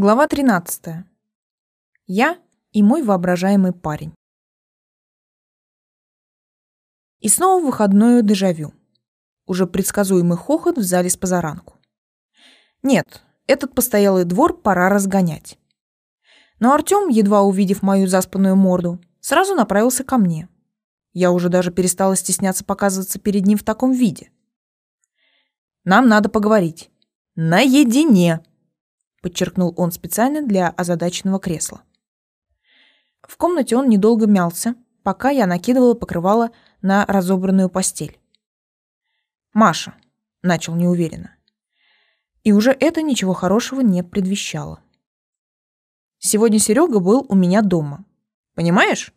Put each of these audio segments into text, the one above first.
Глава 13. Я и мой воображаемый парень. И снова выходное дежавю. Уже предсказуемый хохот в зале с позаранку. Нет, этот постоялый двор пора разгонять. Но Артём, едва увидев мою заспанную морду, сразу направился ко мне. Я уже даже перестала стесняться показываться перед ним в таком виде. Нам надо поговорить. Наедине подчеркнул он специально для озадаченного кресла. В комнате он недолго мялся, пока я накидывала покрывало на разобранную постель. «Маша», — начал неуверенно. И уже это ничего хорошего не предвещало. «Сегодня Серега был у меня дома. Понимаешь?»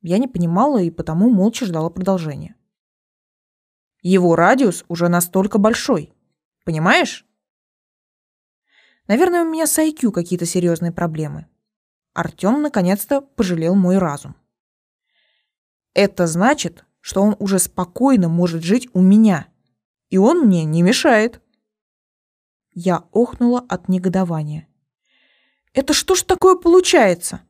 Я не понимала и потому молча ждала продолжения. «Его радиус уже настолько большой. Понимаешь?» Наверное, у меня с IQ какие-то серьезные проблемы. Артём наконец-то пожалел мой разум. Это значит, что он уже спокойно может жить у меня, и он мне не мешает. Я охнула от негодования. Это что ж такое получается?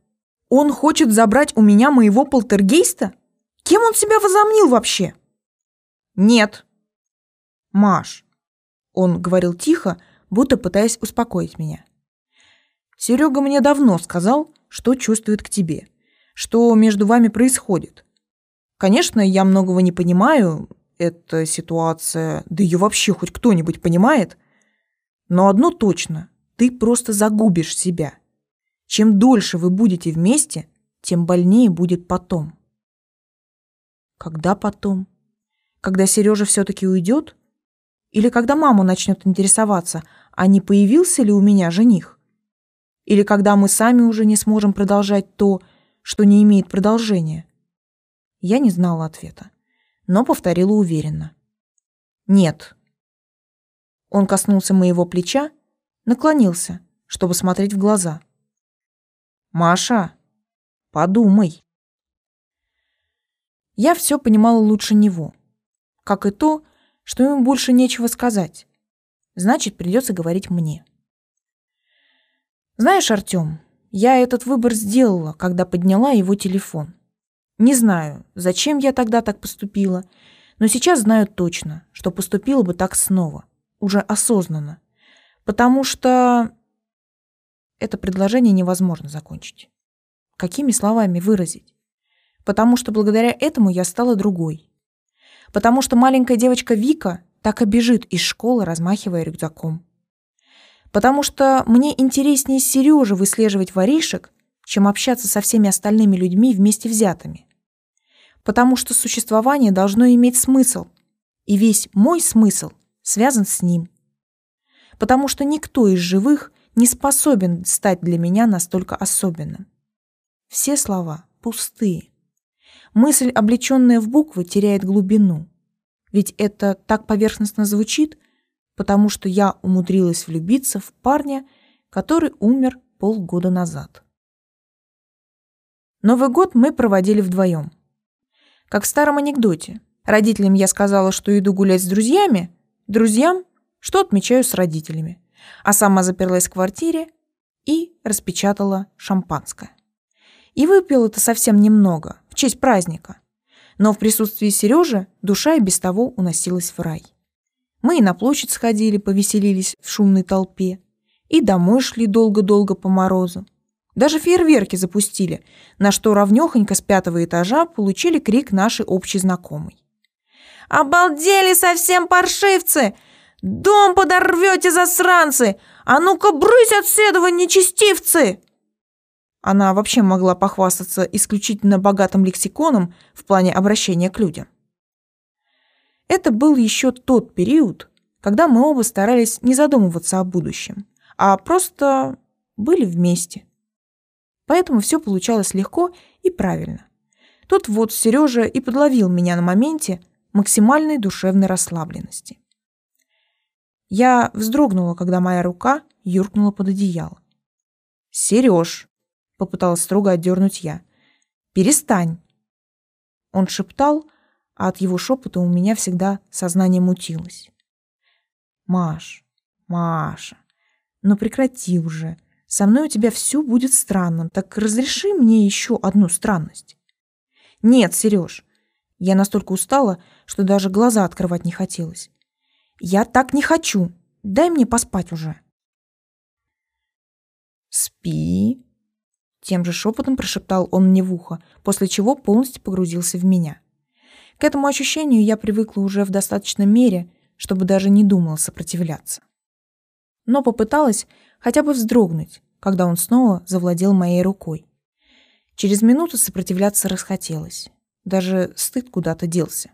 Он хочет забрать у меня моего полтергейста? Кем он себя возомнил вообще? Нет. Маш. Он говорил тихо, будто пытаясь успокоить меня. Серега мне давно сказал, что чувствует к тебе, что между вами происходит. Конечно, я многого не понимаю, эта ситуация, да ее вообще хоть кто-нибудь понимает. Но одно точно, ты просто загубишь себя. Чем дольше вы будете вместе, тем больнее будет потом. Когда потом? Когда Сережа все-таки уйдет? Или когда мама начнет интересоваться, а не появился ли у меня жених? Или когда мы сами уже не сможем продолжать то, что не имеет продолжения? Я не знала ответа, но повторила уверенно. Нет. Он коснулся моего плеча, наклонился, чтобы смотреть в глаза. Маша, подумай. Я все понимала лучше него, как и то, что ему больше нечего сказать. Значит, придется говорить мне. Знаешь, Артём, я этот выбор сделала, когда подняла его телефон. Не знаю, зачем я тогда так поступила, но сейчас знаю точно, что поступила бы так снова, уже осознанно. Потому что это предложение невозможно закончить. Какими словами выразить? Потому что благодаря этому я стала другой. Потому что маленькая девочка Вика так и бежит из школы, размахивая рюкзаком. Потому что мне интереснее Сережи выслеживать воришек, чем общаться со всеми остальными людьми вместе взятыми. Потому что существование должно иметь смысл, и весь мой смысл связан с ним. Потому что никто из живых не способен стать для меня настолько особенным. Все слова пустые. Мысль, облеченная в буквы, теряет глубину. Ведь это так поверхностно звучит, потому что я умудрилась влюбиться в парня, который умер полгода назад. Новый год мы проводили вдвоем. Как в старом анекдоте. Родителям я сказала, что иду гулять с друзьями, друзьям, что отмечаю с родителями. А сама заперлась в квартире и распечатала шампанское. И выпила это совсем немного, в честь праздника но в присутствии Сережи душа и без того уносилась в рай. Мы и на площадь сходили, повеселились в шумной толпе, и домой шли долго-долго по морозу. Даже фейерверки запустили, на что равнёхонько с пятого этажа получили крик нашей общей знакомой. «Обалдели совсем паршивцы! Дом подорвете, засранцы! А ну-ка брысь от седова, нечестивцы!» Она вообще могла похвастаться исключительно богатым лексиконом в плане обращения к людям. Это был еще тот период, когда мы оба старались не задумываться о будущем, а просто были вместе. Поэтому все получалось легко и правильно. Тут вот Сережа и подловил меня на моменте максимальной душевной расслабленности. Я вздрогнула, когда моя рука юркнула под одеяло. «Сереж!» Попыталась строго отдернуть я. Перестань. Он шептал, а от его шепота у меня всегда сознание мутилось. Маш, Маша, Но прекрати уже. Со мной у тебя все будет странно. Так разреши мне еще одну странность. Нет, Сереж. Я настолько устала, что даже глаза открывать не хотелось. Я так не хочу. Дай мне поспать уже. Спи. Тем же шепотом прошептал он мне в ухо, после чего полностью погрузился в меня. К этому ощущению я привыкла уже в достаточной мере, чтобы даже не думала сопротивляться. Но попыталась хотя бы вздрогнуть, когда он снова завладел моей рукой. Через минуту сопротивляться расхотелось. Даже стыд куда-то делся.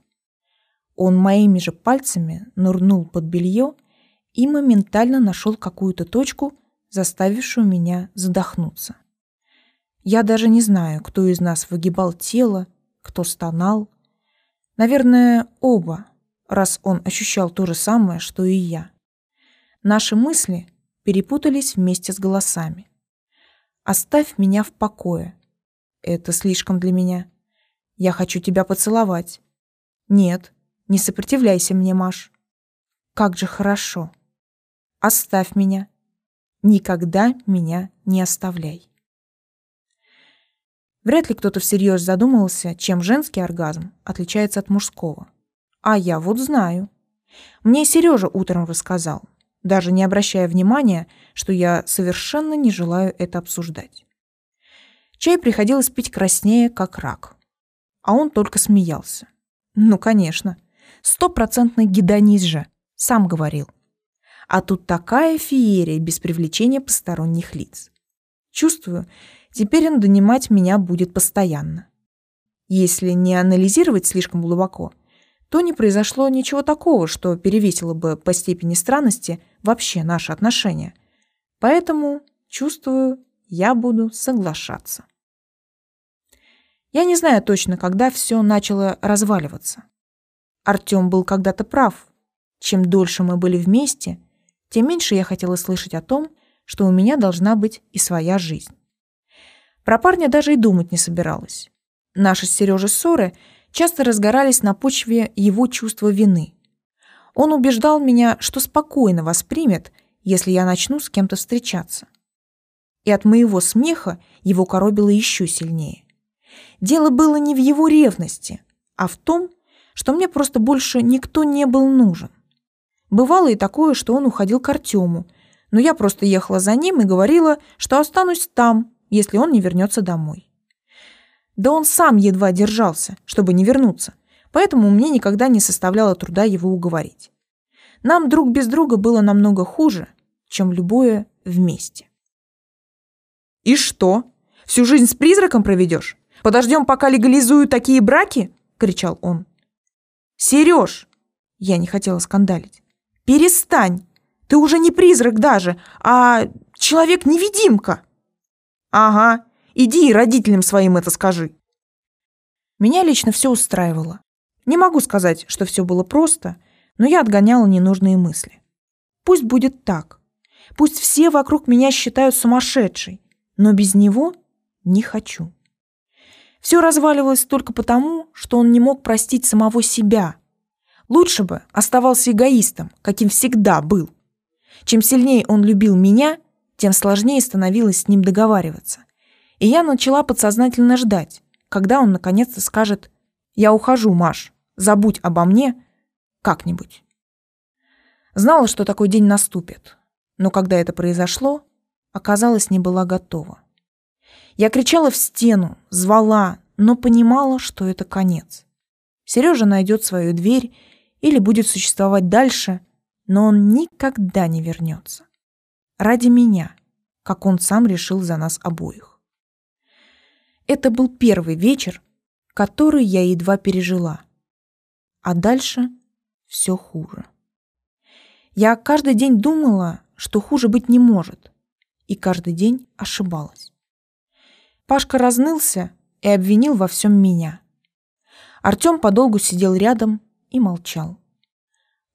Он моими же пальцами нырнул под белье и моментально нашел какую-то точку, заставившую меня задохнуться. Я даже не знаю, кто из нас выгибал тело, кто стонал. Наверное, оба, раз он ощущал то же самое, что и я. Наши мысли перепутались вместе с голосами. «Оставь меня в покое. Это слишком для меня. Я хочу тебя поцеловать. Нет, не сопротивляйся мне, Маш. Как же хорошо. Оставь меня. Никогда меня не оставляй. Вряд ли кто-то всерьез задумывался, чем женский оргазм отличается от мужского. А я вот знаю. Мне Сережа утром рассказал, даже не обращая внимания, что я совершенно не желаю это обсуждать. Чай приходилось пить краснее, как рак. А он только смеялся. Ну, конечно. Стопроцентный гедонист же. Сам говорил. А тут такая феерия без привлечения посторонних лиц. Чувствую, теперь он донимать меня будет постоянно. Если не анализировать слишком глубоко, то не произошло ничего такого, что перевесило бы по степени странности вообще наши отношения. Поэтому, чувствую, я буду соглашаться. Я не знаю точно, когда все начало разваливаться. Артём был когда-то прав. Чем дольше мы были вместе, тем меньше я хотела слышать о том, что у меня должна быть и своя жизнь. Про парня даже и думать не собиралась. Наши с Сережей ссоры часто разгорались на почве его чувства вины. Он убеждал меня, что спокойно воспримет, если я начну с кем-то встречаться. И от моего смеха его коробило еще сильнее. Дело было не в его ревности, а в том, что мне просто больше никто не был нужен. Бывало и такое, что он уходил к Артему, но я просто ехала за ним и говорила, что останусь там, если он не вернется домой. Да он сам едва держался, чтобы не вернуться, поэтому мне никогда не составляло труда его уговорить. Нам друг без друга было намного хуже, чем любое вместе. «И что? Всю жизнь с призраком проведешь? Подождем, пока легализуют такие браки?» — кричал он. «Сереж!» Я не хотела скандалить. «Перестань! Ты уже не призрак даже, а человек-невидимка!» «Ага, иди и родителям своим это скажи!» Меня лично все устраивало. Не могу сказать, что все было просто, но я отгоняла ненужные мысли. Пусть будет так. Пусть все вокруг меня считают сумасшедшей, но без него не хочу. Все разваливалось только потому, что он не мог простить самого себя. Лучше бы оставался эгоистом, каким всегда был. Чем сильнее он любил меня, тем сложнее становилось с ним договариваться. И я начала подсознательно ждать, когда он наконец-то скажет «Я ухожу, Маш, забудь обо мне как-нибудь». Знала, что такой день наступит, но когда это произошло, оказалось, не была готова. Я кричала в стену, звала, но понимала, что это конец. Сережа найдет свою дверь или будет существовать дальше, но он никогда не вернется. Ради меня, как он сам решил за нас обоих. Это был первый вечер, который я едва пережила. А дальше все хуже. Я каждый день думала, что хуже быть не может, и каждый день ошибалась. Пашка разнылся и обвинил во всем меня. Артём подолгу сидел рядом и молчал.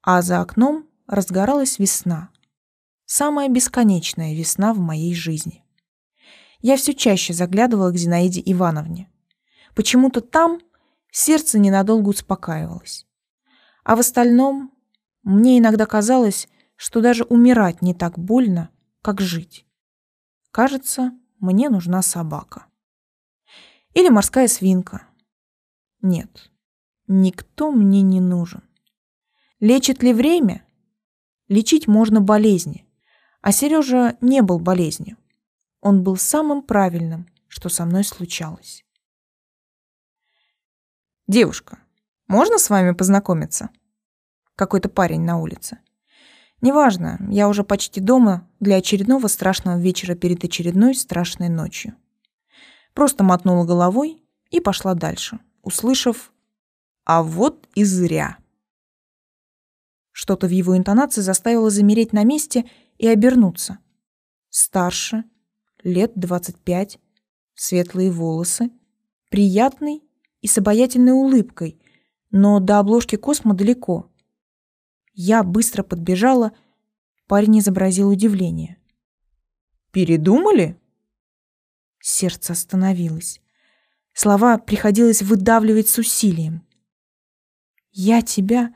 А за окном разгоралась весна. Самая бесконечная весна в моей жизни. Я все чаще заглядывала к Зинаиде Ивановне. Почему-то там сердце ненадолго успокаивалось. А в остальном мне иногда казалось, что даже умирать не так больно, как жить. Кажется, мне нужна собака. Или морская свинка. Нет, никто мне не нужен. Лечит ли время? Лечить можно болезни. А Сережа не был болезнью. Он был самым правильным, что со мной случалось. «Девушка, можно с вами познакомиться?» Какой-то парень на улице. Неважно, я уже почти дома для очередного страшного вечера перед очередной страшной ночью. Просто мотнула головой и пошла дальше, услышав «А вот и зря». Что-то в его интонации заставило замереть на месте и обернуться. Старше, лет двадцать пять, светлые волосы, приятный и с обаятельной улыбкой, но до обложки Космо далеко. Я быстро подбежала, парень изобразил удивление. «Передумали?» Сердце остановилось. Слова приходилось выдавливать с усилием. «Я тебя...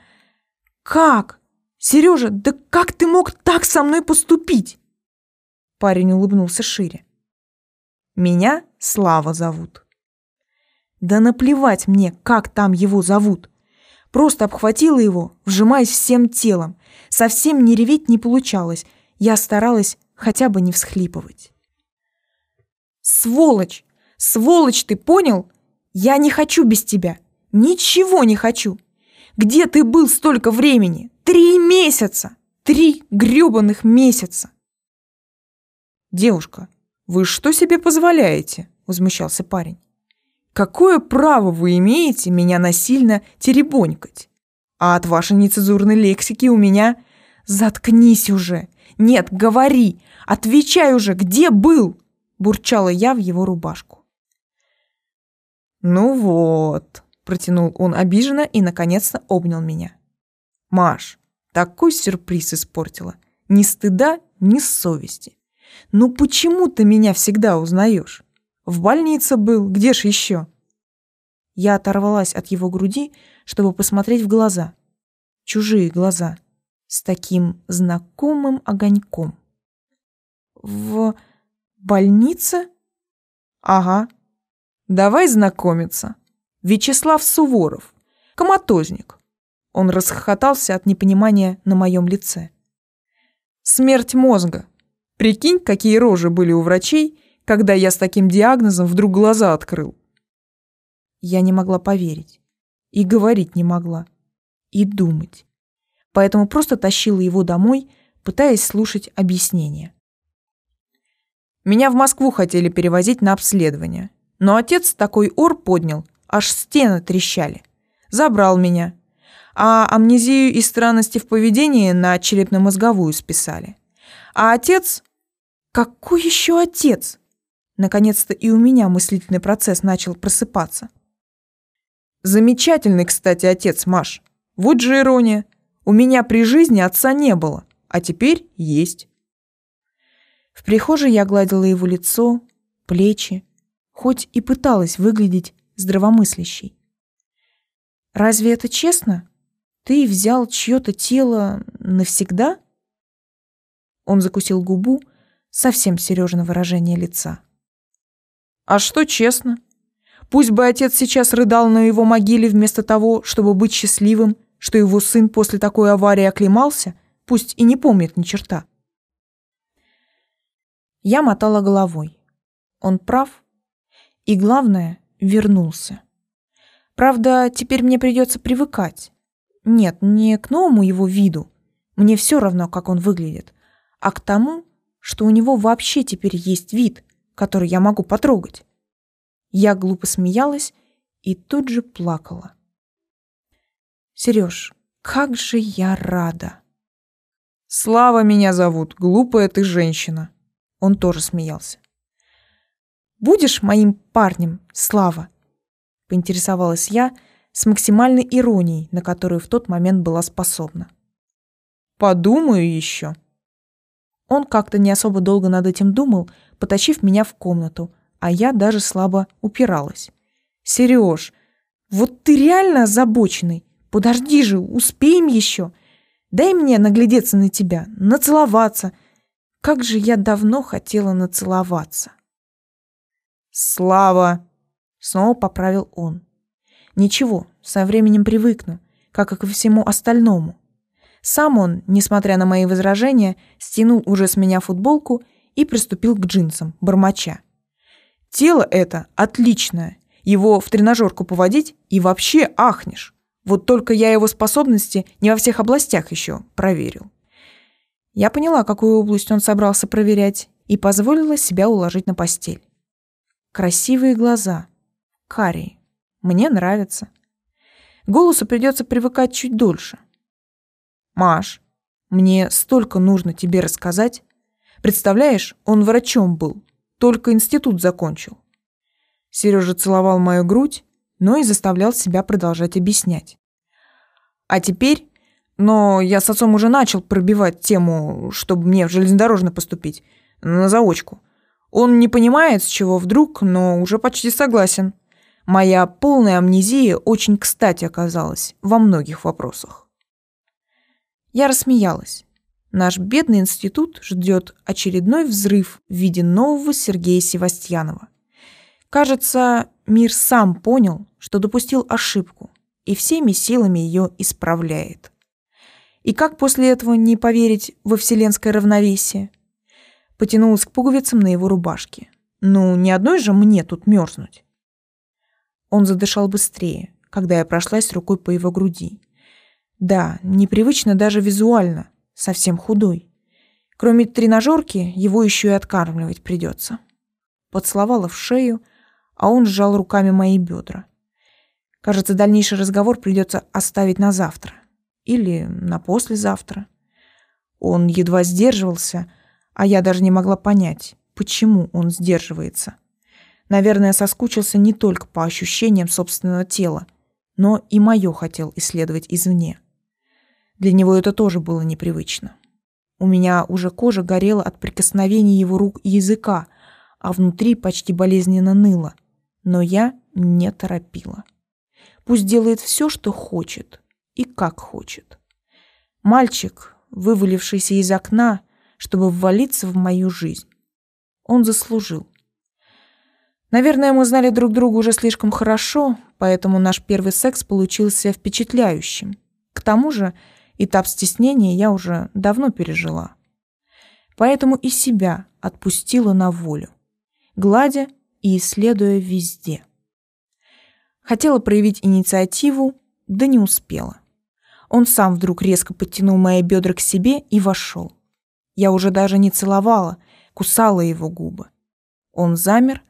Как? Сережа, да как ты мог так со мной поступить?» Парень улыбнулся шире. «Меня Слава зовут». Да наплевать мне, как там его зовут. Просто обхватила его, вжимаясь всем телом. Совсем не реветь не получалось. Я старалась хотя бы не всхлипывать. Сволочь! Сволочь, ты понял? Я не хочу без тебя. Ничего не хочу. Где ты был столько времени? Три месяца! Три грёбаных месяца! Девушка, вы что себе позволяете? Возмущался парень. Какое право вы имеете меня насильно теребонькать? А от вашей нецензурной лексики у меня... Заткнись уже! Нет, говори! Отвечай уже, где был? бурчала я в его рубашку. «Ну вот», — протянул он обиженно и, наконец-то, обнял меня. «Маш, такой сюрприз испортила. Ни стыда, ни совести. Ну почему ты меня всегда узнаешь? В больнице был, где ж еще?» Я оторвалась от его груди, чтобы посмотреть в глаза. Чужие глаза. С таким знакомым огоньком. «В...» Больница? Ага. Давай знакомиться. Вячеслав Суворов. Коматозник. Он расхохотался от непонимания на моем лице. Смерть мозга. Прикинь, какие рожи были у врачей, когда я с таким диагнозом вдруг глаза открыл. Я не могла поверить. И говорить не могла. И думать. Поэтому просто тащила его домой, пытаясь слушать объяснения. Меня в Москву хотели перевозить на обследование. Но отец такой ор поднял, аж стены трещали. Забрал меня. А амнезию и странности в поведении на черепно-мозговую списали. А отец... Какой еще отец? Наконец-то и у меня мыслительный процесс начал просыпаться. Замечательный, кстати, отец, Маш. Вот же ирония. У меня при жизни отца не было, а теперь есть. В прихожей я гладила его лицо, плечи, хоть и пыталась выглядеть здравомыслящей. Разве это честно? Ты взял чье-то тело навсегда? Он закусил губу, совсем Сережина выражение лица. А что честно? Пусть бы отец сейчас рыдал на его могиле вместо того, чтобы быть счастливым, что его сын после такой аварии оклемался, пусть и не помнит ни черта. Я мотала головой. Он прав. И главное, вернулся. Правда, теперь мне придется привыкать. Нет, не к новому его виду. Мне все равно, как он выглядит. А к тому, что у него вообще теперь есть вид, который я могу потрогать. Я глупо смеялась и тут же плакала. Сереж, как же я рада. Слава меня зовут, глупая ты женщина. Он тоже смеялся. «Будешь моим парнем, Слава?» Поинтересовалась я с максимальной иронией, на которую в тот момент была способна. «Подумаю еще». Он как-то не особо долго над этим думал, потащив меня в комнату, а я даже слабо упиралась. «Сереж, вот ты реально озабоченный. Подожди же, успеем еще. Дай мне наглядеться на тебя, нацеловаться. Как же я давно хотела нацеловаться. Слава! Снова поправил он. Ничего, со временем привыкну, как и ко всему остальному. Сам он, несмотря на мои возражения, стянул уже с меня футболку и приступил к джинсам, бормоча. Тело это отличное. Его в тренажерку поводить и вообще ахнешь. Вот только я его способности не во всех областях еще проверил. Я поняла, какую область он собрался проверять, и позволила себя уложить на постель. Красивые глаза. Карие. Мне нравится. Голосу придется привыкать чуть дольше. Маш, мне столько нужно тебе рассказать. Представляешь, он врачом был, только институт закончил. Сережа целовал мою грудь, но и заставлял себя продолжать объяснять. А теперь, но я с отцом уже начал пробивать тему, чтобы мне в железнодорожно поступить, на заочку. Он не понимает, с чего вдруг, но уже почти согласен. Моя полная амнезия очень кстати оказалась во многих вопросах. Я рассмеялась. Наш бедный институт ждет очередной взрыв в виде нового Сергея Севастьянова. Кажется, мир сам понял, что допустил ошибку, и всеми силами ее исправляет. И как после этого не поверить во вселенское равновесие? Потянулась к пуговицам на его рубашке. Ну, не одной же мне тут мерзнуть. Он задышал быстрее, когда я прошлась рукой по его груди. Да, непривычно даже визуально, совсем худой. Кроме тренажерки, его еще и откармливать придется. Поцеловала в шею, а он сжал руками мои бедра. Кажется, дальнейший разговор придется оставить на завтра. Или на послезавтра. Он едва сдерживался, а я даже не могла понять, почему он сдерживается. Наверное, соскучился не только по ощущениям собственного тела, но и мое хотел исследовать извне. Для него это тоже было непривычно. У меня уже кожа горела от прикосновений его рук и языка, а внутри почти болезненно ныло. Но я не торопила. Пусть делает все, что хочет и как хочет. Мальчик, вывалившийся из окна, чтобы ввалиться в мою жизнь. Он заслужил. Наверное, мы знали друг друга уже слишком хорошо, поэтому наш первый секс получился впечатляющим. К тому же, Этап стеснения я уже давно пережила. Поэтому и себя отпустила на волю, гладя и исследуя везде. Хотела проявить инициативу, да не успела. Он сам вдруг резко подтянул мои бедра к себе и вошел. Я уже даже не целовала, кусала его губы. Он замер,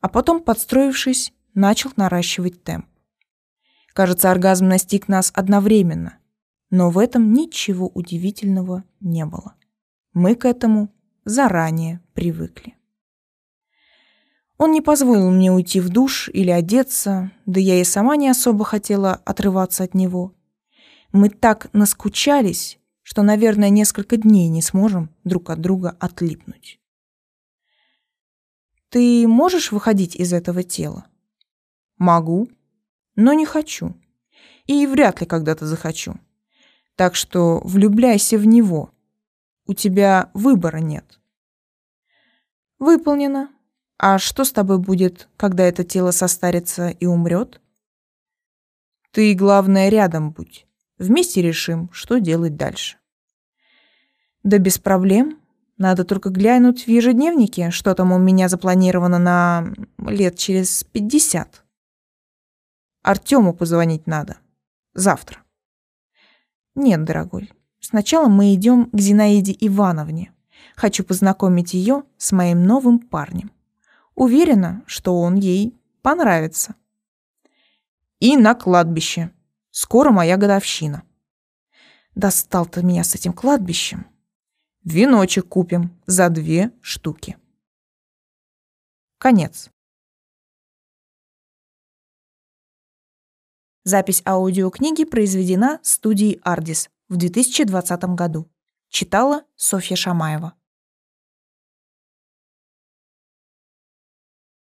а потом, подстроившись, начал наращивать темп. Кажется, оргазм настиг нас одновременно. Но в этом ничего удивительного не было. Мы к этому заранее привыкли. Он не позволил мне уйти в душ или одеться, да я и сама не особо хотела отрываться от него. Мы так наскучались, что, наверное, несколько дней не сможем друг от друга отлипнуть. Ты можешь выходить из этого тела? Могу, но не хочу. И вряд ли когда-то захочу. Так что влюбляйся в него. У тебя выбора нет. Выполнено. А что с тобой будет, когда это тело состарится и умрет? Ты, главное, рядом будь. Вместе решим, что делать дальше. Да без проблем. Надо только глянуть в ежедневнике, что там у меня запланировано на лет через пятьдесят. Артему позвонить надо. Завтра. Нет, дорогой. Сначала мы идем к Зинаиде Ивановне. Хочу познакомить ее с моим новым парнем. Уверена, что он ей понравится. И на кладбище. Скоро моя годовщина. Достал ты меня с этим кладбищем. Веночек купим за две штуки. Конец. Запись аудиокниги произведена студией «Ардис» в 2020 году. Читала Софья Шамаева.